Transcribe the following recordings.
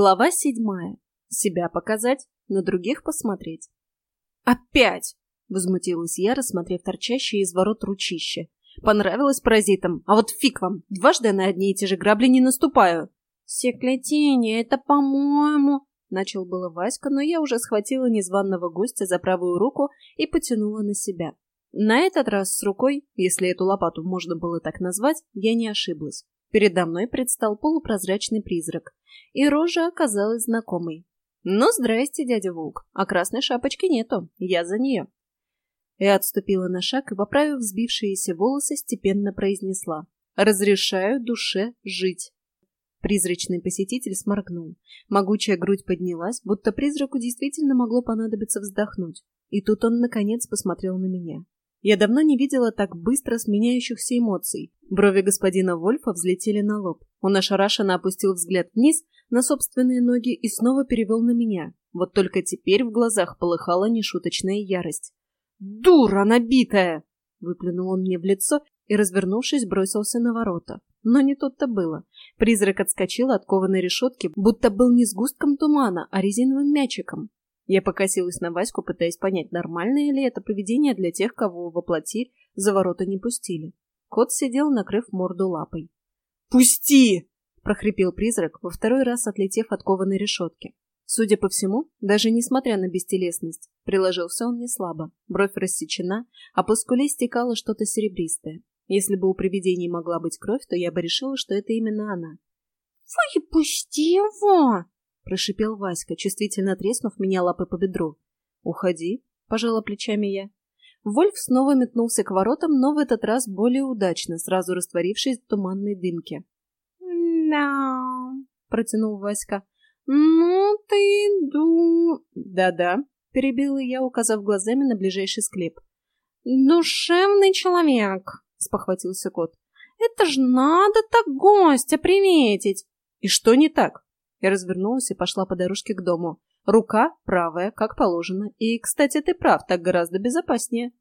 Глава седьмая. Себя показать, на других посмотреть. «Опять!» — возмутилась я, рассмотрев торчащее из ворот ручище. «Понравилось паразитам, а вот фиг вам, дважды на одни и те же грабли не наступаю!» «Секлетение, это по-моему...» — начал было Васька, но я уже схватила незваного гостя за правую руку и потянула на себя. На этот раз с рукой, если эту лопату можно было так назвать, я не ошиблась. Передо мной предстал полупрозрачный призрак, и рожа оказалась знакомой. «Ну, здрасте, дядя Волк, а красной шапочки нету, я за нее». Я отступила на шаг и, поправив взбившиеся волосы, степенно произнесла «Разрешаю душе жить». Призрачный посетитель сморгнул. Могучая грудь поднялась, будто призраку действительно могло понадобиться вздохнуть. И тут он, наконец, посмотрел на меня. Я давно не видела так быстро сменяющихся эмоций. Брови господина Вольфа взлетели на лоб. Он ошарашенно опустил взгляд вниз на собственные ноги и снова перевел на меня. Вот только теперь в глазах полыхала нешуточная ярость. «Дура набитая!» — выплюнул он мне в лицо и, развернувшись, бросился на ворота. Но не тут-то было. Призрак отскочил от кованой решетки, будто был не сгустком тумана, а резиновым мячиком. Я покосилась на Ваську, пытаясь понять, нормальное ли это поведение для тех, кого воплоти за ворота не пустили. Кот сидел, накрыв морду лапой. «Пусти!» — прохрипел призрак, во второй раз отлетев от кованой решетки. Судя по всему, даже несмотря на бестелесность, приложился он не слабо. Бровь рассечена, а по скуле стекало что-то серебристое. Если бы у привидений могла быть кровь, то я бы решила, что это именно она. «Выпусти его!» прошипел Васька, чувствительно треснув меня лапой по бедру. «Уходи», — пожала плечами я. Вольф снова метнулся к воротам, но в этот раз более удачно, сразу растворившись в туманной дымке. «Да», — протянул Васька. «Ну ты ду...» «Да-да», — перебила я, указав глазами на ближайший склеп. «Душевный человек», — спохватился кот. «Это ж надо так гостя приметить!» «И что не так?» Я развернулась и пошла по дорожке к дому. Рука правая, как положено. И, кстати, ты прав, так гораздо безопаснее.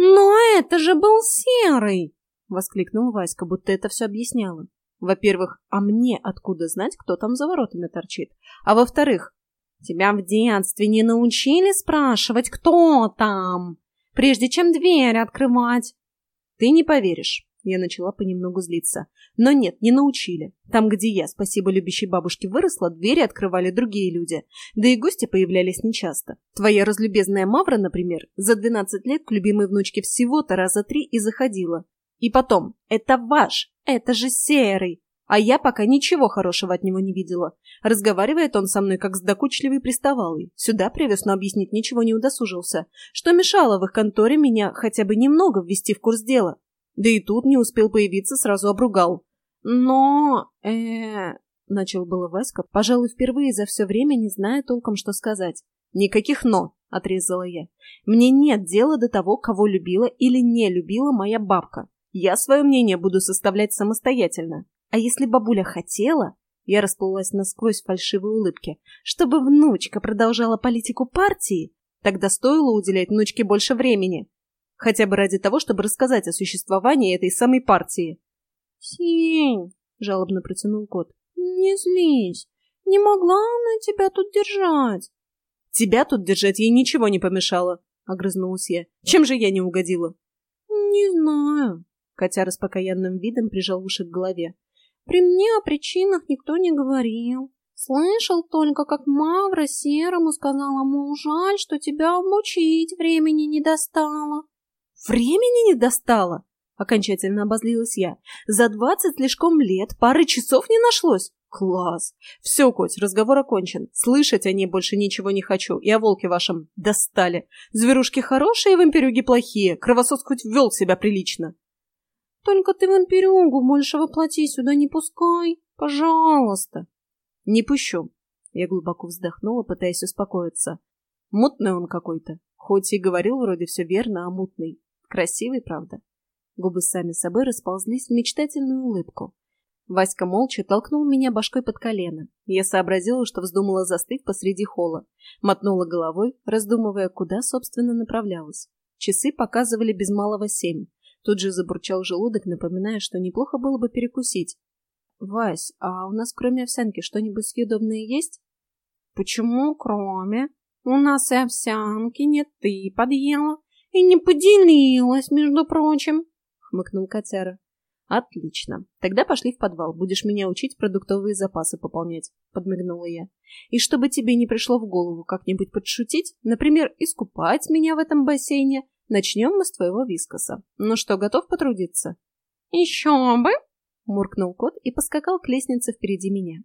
«Но это же был серый!» — воскликнул Васька, будто это все объясняло. Во-первых, а мне откуда знать, кто там за воротами торчит? А во-вторых, тебя в детстве не научили спрашивать, кто там, прежде чем дверь открывать? Ты не поверишь. Я начала понемногу злиться. Но нет, не научили. Там, где я, спасибо любящей бабушке, выросла, двери открывали другие люди. Да и гости появлялись нечасто. Твоя разлюбезная Мавра, например, за 12 лет к любимой внучке всего-то раза три и заходила. И потом, это ваш, это же серый. А я пока ничего хорошего от него не видела. Разговаривает он со мной, как с докучливой приставалой. Сюда привез, но объяснить ничего не удосужился. Что мешало в их конторе меня хотя бы немного ввести в курс дела? Да и тут не успел появиться, сразу обругал. Но... э начал было Васька, пожалуй, впервые за все время не зная толком, что сказать. «Никаких «но», — отрезала я. «Мне нет дела до того, кого любила или не любила моя бабка. Я свое мнение буду составлять самостоятельно. А если бабуля хотела...» Я расплылась насквозь фальшивой улыбке. «Чтобы внучка продолжала политику партии, тогда стоило уделять внучке больше времени. Хотя бы ради того, чтобы рассказать о существовании этой самой партии. «Сень!» — жалобно протянул кот. «Не злись! Не могла она тебя тут держать!» «Тебя тут держать ей ничего не помешало!» — огрызнулась я. «Чем же я не угодила?» «Не знаю!» — котяра с покаянным видом прижал уши к голове. «При мне о причинах никто не говорил. Слышал только, как Мавра Серому сказала, мол, жаль, что тебя обучить времени не достало. Времени не достало? Окончательно обозлилась я. За двадцать слишком лет пары часов не нашлось. Класс. Все, Коть, разговор окончен. Слышать о ней больше ничего не хочу. И о волке вашем достали. Зверушки хорошие, вампирюги плохие. Кровосос хоть ввел себя прилично. Только ты вампирюгу больше воплоти сюда не пускай. Пожалуйста. Не пущу. Я глубоко вздохнула, пытаясь успокоиться. Мутный он какой-то. Хоть и говорил вроде все верно, а мутный. Красивый, правда. Губы сами собой расползлись в мечтательную улыбку. Васька молча толкнул меня башкой под колено. Я сообразила, что вздумала застыть посреди холла. Мотнула головой, раздумывая, куда, собственно, направлялась. Часы показывали без малого семь. Тут же забурчал желудок, напоминая, что неплохо было бы перекусить. Вась, а у нас кроме овсянки что-нибудь съедобное есть? Почему кроме? У нас и овсянки нет, ты подъела. И не поделилась, между прочим, хмыкнул котяра. Отлично. Тогда пошли в подвал. Будешь меня учить продуктовые запасы пополнять, подмигнула я. И чтобы тебе не пришло в голову как-нибудь подшутить, например, искупать меня в этом бассейне, начнем мы с твоего вискоса. Ну что, готов потрудиться? Еще бы! Муркнул кот и поскакал к лестнице впереди меня.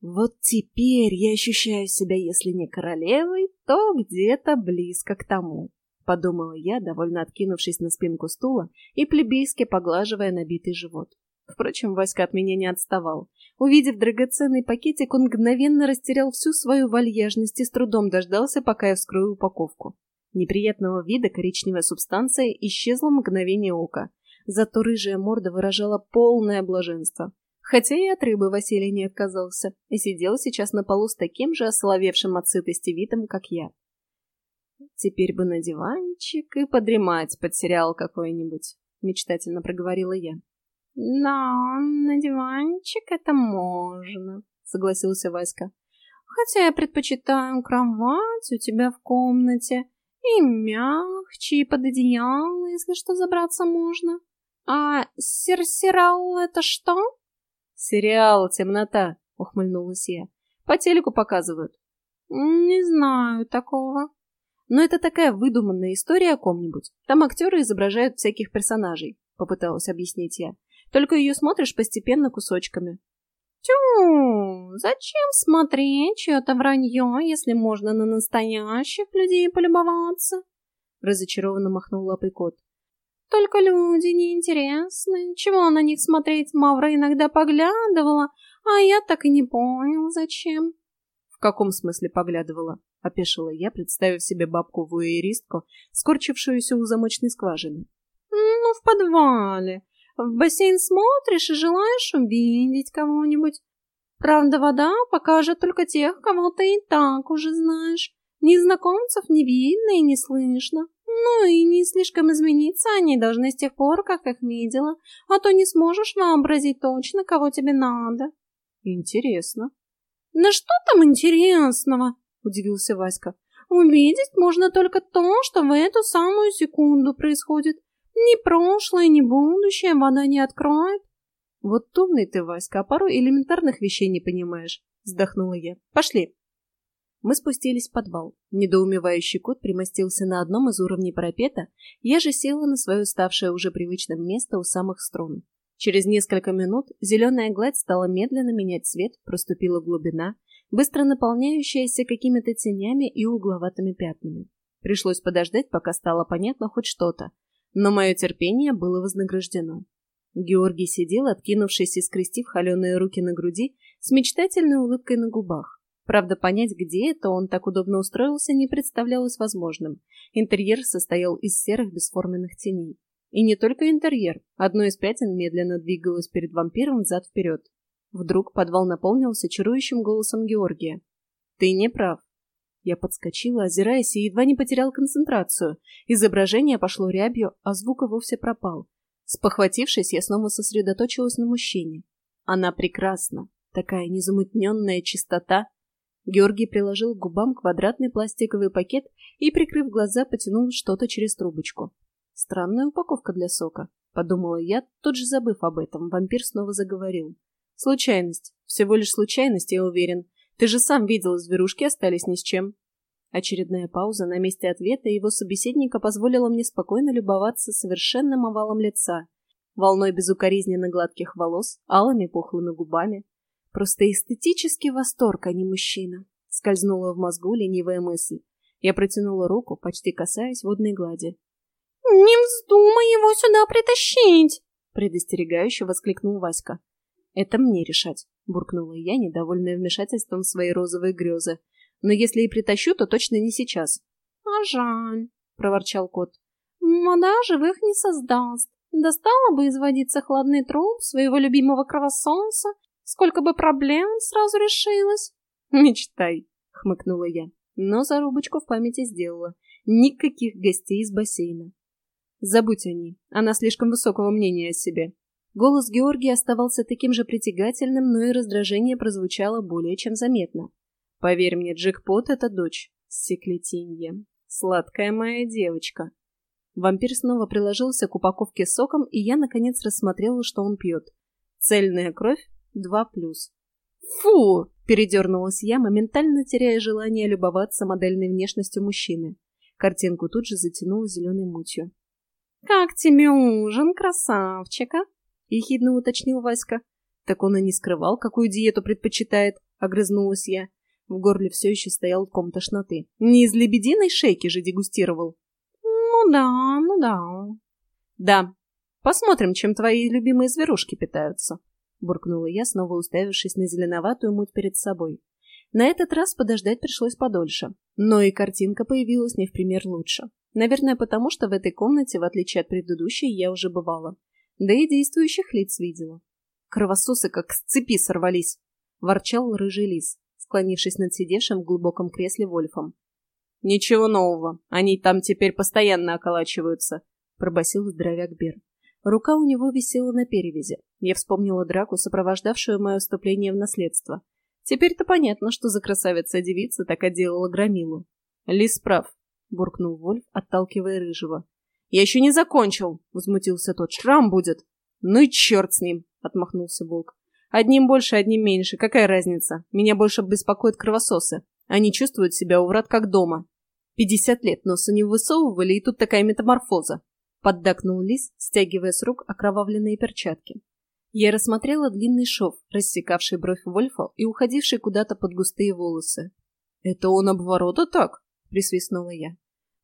Вот теперь я ощущаю себя, если не королевой, то где-то близко к тому. — подумала я, довольно откинувшись на спинку стула и плебейски поглаживая набитый живот. Впрочем, Васька от меня не отставал. Увидев драгоценный пакетик, он мгновенно растерял всю свою вальяжность и с трудом дождался, пока я вскрою упаковку. Неприятного вида коричневая субстанция исчезла мгновение ока, зато рыжая морда выражала полное блаженство. Хотя и от рыбы Василий не отказался и сидел сейчас на полу с таким же осоловевшим от сытости видом, как я. Теперь бы на диванчик и подремать под сериал какой-нибудь, мечтательно проговорила я. Да, на диванчик это можно, согласился Васька. Хотя я предпочитаю кровать у тебя в комнате и мягче, и под одеяло, если что, забраться можно. А серсерал это что? Сериал «Темнота», ухмыльнулась я. По телеку показывают. Не знаю такого. Но это такая выдуманная история о ком-нибудь. Там актеры изображают всяких персонажей, попыталась объяснить я. Только ее смотришь постепенно кусочками. Тю, зачем смотреть чье-то вранье, если можно на настоящих людей полюбоваться? Разочарованно махнул лапой кот. Только люди неинтересны. Чего на них смотреть Мавра иногда поглядывала, а я так и не понял, зачем. В каком смысле поглядывала? — опешила я, представив себе бабку-вуэристку, скорчившуюся у замочной скважины. «Ну, в подвале. В бассейн смотришь и желаешь увидеть кого-нибудь. Правда, вода покажет только тех, кого ты и так уже знаешь. Незнакомцев не видно и не слышно. Ну и не слишком измениться они должны с тех пор, как их видела, а то не сможешь вообразить точно, кого тебе надо». «Интересно». «Да что там интересного?» — удивился Васька. «Увидеть можно только то, что в эту самую секунду происходит. Ни прошлое, ни будущее вода не откроет». «Вот умный ты, Васька, а порой элементарных вещей не понимаешь», — вздохнула я. «Пошли». Мы спустились в подвал. Недоумевающий кот примостился на одном из уровней парапета, я же села на свое ставшее уже привычным место у самых струн. Через несколько минут зеленая гладь стала медленно менять цвет, проступила глубина, быстро наполняющаяся какими-то тенями и угловатыми пятнами. Пришлось подождать, пока стало понятно хоть что-то, но мое терпение было вознаграждено. Георгий сидел, откинувшись и скрестив холеные руки на груди, с мечтательной улыбкой на губах. Правда, понять, где это он так удобно устроился, не представлялось возможным. Интерьер состоял из серых бесформенных теней. И не только интерьер. Одно из пятен медленно двигалось перед вампиром взад-вперед. Вдруг подвал наполнился чарующим голосом Георгия. «Ты не прав». Я подскочила, озираясь, и едва не потерял концентрацию. Изображение пошло рябью, а звук вовсе пропал. Спохватившись, я снова сосредоточилась на мужчине. Она прекрасна. Такая незамутненная чистота. Георгий приложил к губам квадратный пластиковый пакет и, прикрыв глаза, потянул что-то через трубочку. Странная упаковка для сока, подумала я, тут же забыв об этом. Вампир снова заговорил. Случайность. Всего лишь случайность, я уверен. Ты же сам видел, зверушки остались ни с чем. Очередная пауза на месте ответа его собеседника позволила мне спокойно любоваться совершенным овалом лица, волной безукоризненно гладких волос, алыми пухлыми губами. Просто эстетический восторг, а не мужчина. Скользнула в мозгу ленивая мысль. Я протянула руку, почти касаясь водной глади. «Не вздумай его сюда притащить!» предостерегающе воскликнул Васька. «Это мне решать», — буркнула я, недовольная вмешательством в свои розовые грезы. «Но если и притащу, то точно не сейчас». «А жаль», — проворчал кот. «Вода живых не создаст. Достала бы изводиться хладный труп своего любимого кровососа, сколько бы проблем сразу решилось». «Мечтай», — хмыкнула я, но зарубочку в памяти сделала. Никаких гостей из бассейна. Забудь о ней, она слишком высокого мнения о себе. Голос Георгия оставался таким же притягательным, но и раздражение прозвучало более чем заметно. «Поверь мне, джекпот — это дочь. Секлетинье. Сладкая моя девочка». Вампир снова приложился к упаковке соком, и я, наконец, рассмотрела, что он пьет. Цельная кровь — два плюс. «Фу!» — передернулась я, моментально теряя желание любоваться модельной внешностью мужчины. Картинку тут же затянула зеленой мутью. «Как тебе ужин, красавчика?» — ехидно уточнил Васька. Так он и не скрывал, какую диету предпочитает, — огрызнулась я. В горле все еще стоял ком тошноты. Не из лебединой шейки же дегустировал. «Ну да, ну да». «Да. Посмотрим, чем твои любимые зверушки питаются», — буркнула я, снова уставившись на зеленоватую муть перед собой. На этот раз подождать пришлось подольше. Но и картинка появилась не в пример лучше. Наверное, потому что в этой комнате, в отличие от предыдущей, я уже бывала. Да и действующих лиц видела. Кровососы как с цепи сорвались, — ворчал рыжий лис, склонившись над сидевшим в глубоком кресле Вольфом. «Ничего нового, они там теперь постоянно околачиваются», — пробасил здоровяк Бер. Рука у него висела на перевязи. Я вспомнила драку, сопровождавшую мое вступление в наследство. Теперь-то понятно, что за красавица-девица так отделала громилу. «Лис прав», — буркнул Вольф, отталкивая рыжего. «Я еще не закончил!» — возмутился тот. «Шрам будет!» «Ну и черт с ним!» — отмахнулся волк. «Одним больше, одним меньше. Какая разница? Меня больше беспокоят кровососы. Они чувствуют себя у врат как дома. Пятьдесят лет носа не высовывали, и тут такая метаморфоза!» Поддакнул лис, стягивая с рук окровавленные перчатки. Я рассмотрела длинный шов, рассекавший бровь Вольфа и уходивший куда-то под густые волосы. «Это он обворота так?» — присвистнула я.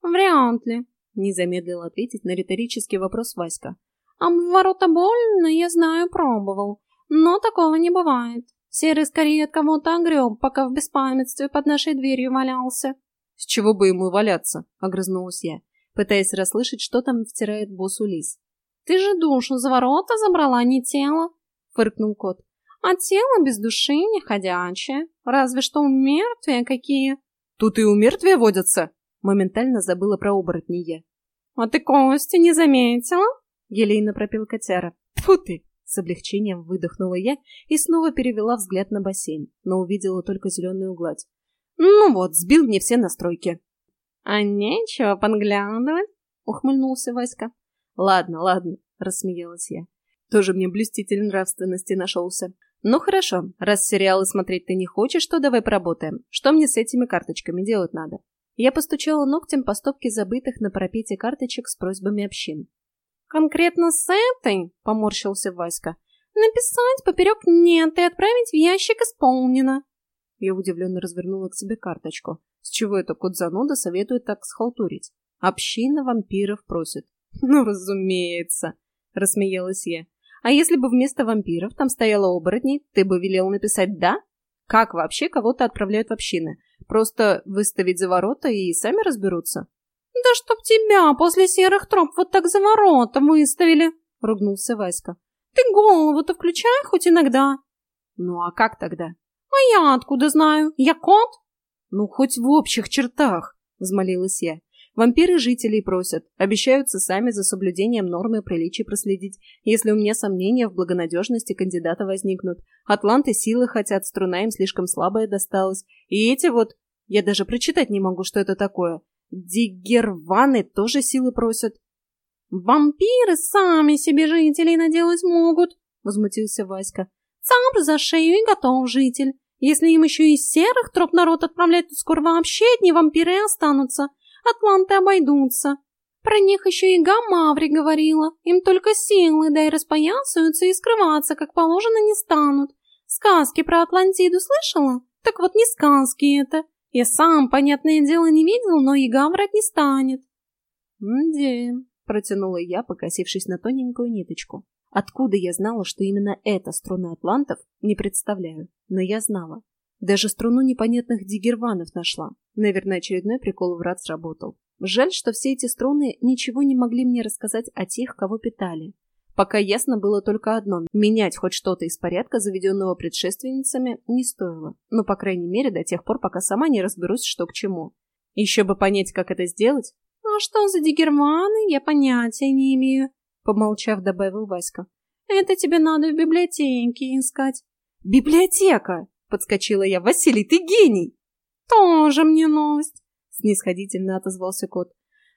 «Вряд ли», не замедлил ответить на риторический вопрос Васька. «Обворота больно, я знаю, пробовал. Но такого не бывает. Серый скорее от кого-то огреб, пока в беспамятстве под нашей дверью валялся». «С чего бы ему валяться?» — огрызнулась я, пытаясь расслышать, что там втирает боссу лис. «Ты же душу за ворота забрала, не тело!» — фыркнул кот. «А тело без души не ходячее. Разве что у мертвия какие!» «Тут и у мертвия водятся!» Моментально забыла про оборотни я. «А ты кости не заметила?» — елейно пропел котяра. «Тьфу ты!» — с облегчением выдохнула я и снова перевела взгляд на бассейн, но увидела только зеленую гладь. «Ну вот, сбил мне все настройки». «А нечего подглядывать?» — ухмыльнулся Васька. «Ладно, ладно», — рассмеялась я. Тоже мне блюститель нравственности нашелся. «Ну хорошо, раз сериалы смотреть ты не хочешь, то давай поработаем. Что мне с этими карточками делать надо?» Я постучала ногтем по стопке забытых на парапете карточек с просьбами общин. «Конкретно с этой?» — поморщился Васька. «Написать поперек «нет» и отправить в ящик исполнено». Я удивленно развернула к себе карточку. С чего это кот зануда советует так схалтурить? Община вампиров просит. «Ну, разумеется!» — рассмеялась я. «А если бы вместо вампиров там стояло оборотней, ты бы велел написать «да»?» Как вообще кого-то отправляют в общины? Просто выставить за ворота и сами разберутся. «Да чтоб тебя после серых троп вот так за ворота выставили!» — ругнулся Васька. «Ты голову-то включай хоть иногда!» «Ну а как тогда?» «А я откуда знаю? Я кот?» «Ну, хоть в общих чертах!» — взмолилась я. Вампиры жителей просят, обещаются сами за соблюдением нормы приличий проследить, если у меня сомнения в благонадежности кандидата возникнут. Атланты силы хотят, струна им слишком слабая досталась. И эти вот... Я даже прочитать не могу, что это такое. Диггерваны тоже силы просят. «Вампиры сами себе жителей наделать могут», — возмутился Васька. «Цап за шею и готов житель. Если им еще и серых троп народ отправлять, то скоро вообще одни вампиры и останутся атланты обойдутся. Про них еще и Гамаври говорила. Им только силы, да и распоясываются и скрываться, как положено, не станут. Сказки про Атлантиду слышала? Так вот не сказки это. Я сам, понятное дело, не видел, но и врать не станет. «Мде», — протянула я, покосившись на тоненькую ниточку. Откуда я знала, что именно это струна атлантов, не представляю, но я знала. Даже струну непонятных дигерванов нашла. Наверное, очередной прикол врат сработал. Жаль, что все эти струны ничего не могли мне рассказать о тех, кого питали. Пока ясно было только одно – менять хоть что-то из порядка, заведенного предшественницами, не стоило. Но, по крайней мере, до тех пор, пока сама не разберусь, что к чему. Еще бы понять, как это сделать. «А что за дигерманы? Я понятия не имею», – помолчав, добавил Васька. Это тебе надо в библиотеке искать. Библиотека! Подскочила я. Василий, ты гений! Тоже мне новость, снисходительно отозвался кот.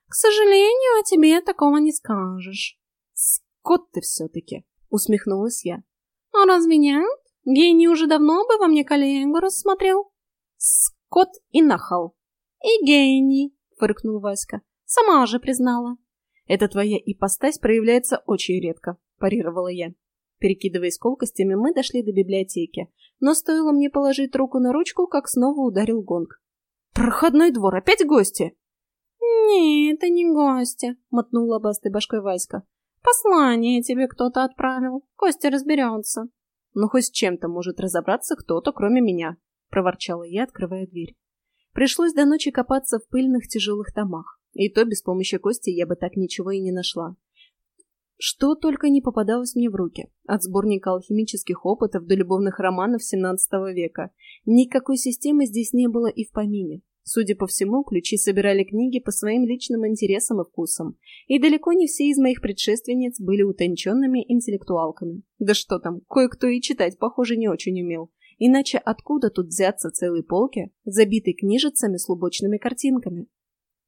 К сожалению, о тебе такого не скажешь. Скот ты все-таки, усмехнулась я. А разве нет? Гений уже давно бы во мне коллегу рассмотрел. Скот и нахал. И гений, фыркнул Васька. Сама же признала. Эта твоя ипостась проявляется очень редко, парировала я. Перекидываясь колкостями, мы дошли до библиотеки, но стоило мне положить руку на ручку, как снова ударил гонг. «Проходной двор! Опять гости?» «Не, это не гости», — мотнула бастой башкой Васька. «Послание тебе кто-то отправил. Костя разберется». «Ну, хоть с чем-то может разобраться кто-то, кроме меня», — проворчала я, открывая дверь. Пришлось до ночи копаться в пыльных тяжелых томах. И то без помощи Кости я бы так ничего и не нашла. Что только не попадалось мне в руки. От сборника алхимических опытов до любовных романов XVII века. Никакой системы здесь не было и в помине. Судя по всему, ключи собирали книги по своим личным интересам и вкусам. И далеко не все из моих предшественниц были утонченными интеллектуалками. Да что там, кое-кто и читать, похоже, не очень умел. Иначе откуда тут взяться целые полки, забитые книжицами с лубочными картинками?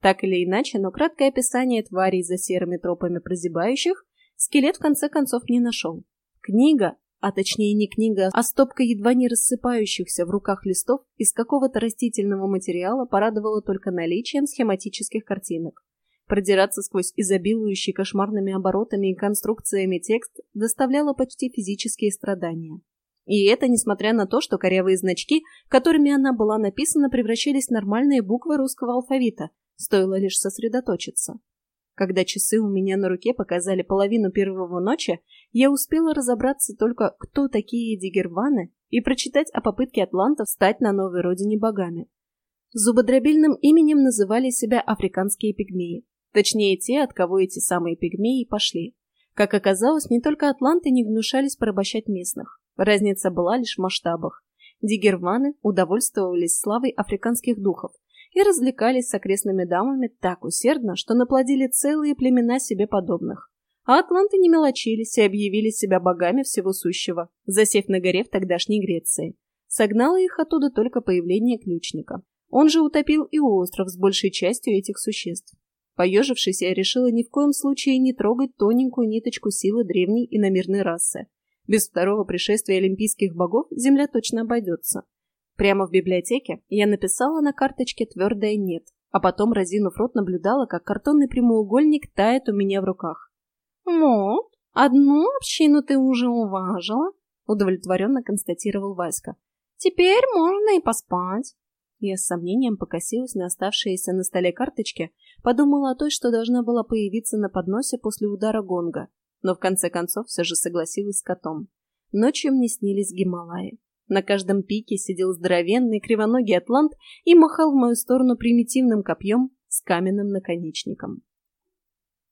Так или иначе, но краткое описание тварей за серыми тропами прозябающих скелет в конце концов не нашел. Книга, а точнее не книга, а стопка едва не рассыпающихся в руках листов из какого-то растительного материала порадовала только наличием схематических картинок. Продираться сквозь изобилующий кошмарными оборотами и конструкциями текст доставляло почти физические страдания. И это несмотря на то, что корявые значки, которыми она была написана, превращались в нормальные буквы русского алфавита, стоило лишь сосредоточиться. Когда часы у меня на руке показали половину первого ночи, я успела разобраться только, кто такие дигерваны, и прочитать о попытке атлантов стать на новой родине богами. Зубодробильным именем называли себя африканские пигмеи. Точнее, те, от кого эти самые пигмеи пошли. Как оказалось, не только атланты не гнушались порабощать местных. Разница была лишь в масштабах. Дигерваны удовольствовались славой африканских духов, и развлекались с окрестными дамами так усердно, что наплодили целые племена себе подобных. А атланты не мелочились и объявили себя богами всего сущего, засев на горе в тогдашней Греции. Согнало их оттуда только появление ключника. Он же утопил и остров с большей частью этих существ. Поежившись, я решила ни в коем случае не трогать тоненькую ниточку силы древней иномирной расы. Без второго пришествия олимпийских богов Земля точно обойдется. Прямо в библиотеке я написала на карточке твердое «нет», а потом, разинув рот, наблюдала, как картонный прямоугольник тает у меня в руках. «Вот, одну общину ты уже уважила», — удовлетворенно констатировал Васька. «Теперь можно и поспать». Я с сомнением покосилась на оставшиеся на столе карточки, подумала о той, что должна была появиться на подносе после удара гонга, но в конце концов все же согласилась с котом. Ночью мне снились Гималаи. На каждом пике сидел здоровенный кривоногий атлант и махал в мою сторону примитивным копьем с каменным наконечником.